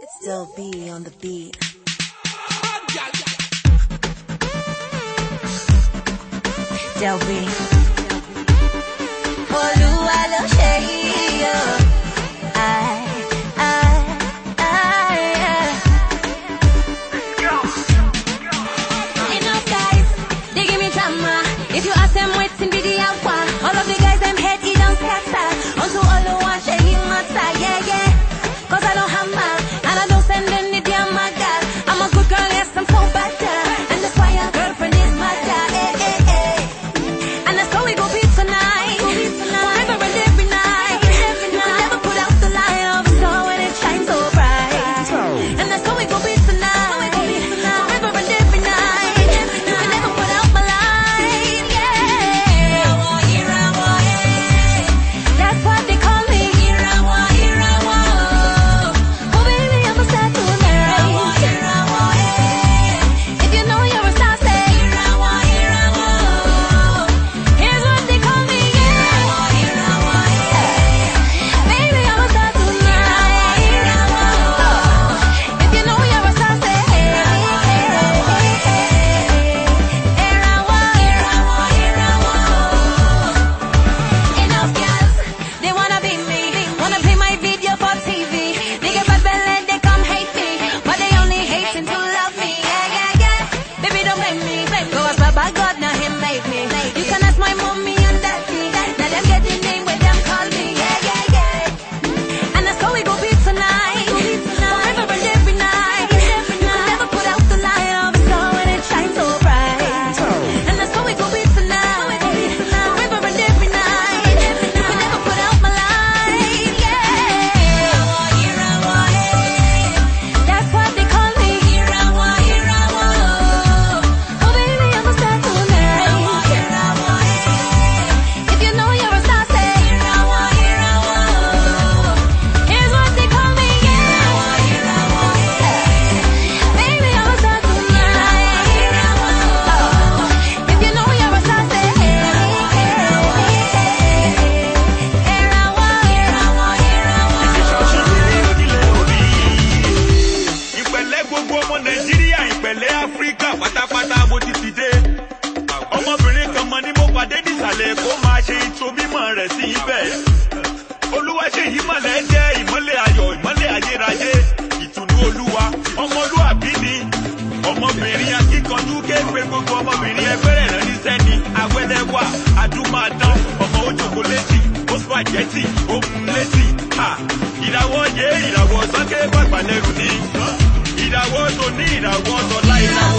It's still B on the beat. Del B. Olúwa ló ṣe yìí o. Ai, ai, ai, ai. Enough guys, they give me drama. If you ask them what's ìmọ̀lẹ̀ kó máa ṣe ìtòmímọ̀ rẹ̀ sí ibẹ̀. olúwa ṣe ìmọ̀lẹ̀ jẹ́ ìmọ̀lẹ̀ ayọ̀ ìmọ̀lẹ̀ ayérayé ìtùnú olúwa ọmọlúwàbí ni ọmọbìnrin akíkanjú kéèpé gbogbo ọmọbìnrin ẹgbẹ́ rẹ̀ rẹ̀ níṣẹ́ ni awẹ́lẹ́wà adúmáadán ọmọ ojoko létí ó spaghetti ó mú létí. ìràwọ̀ yé ìràwọ̀ sọ́kẹ́ pàpàlẹ́rù ni ìràwọ̀ tó ní ìràwọ̀ tọ́lá ìràwọ̀.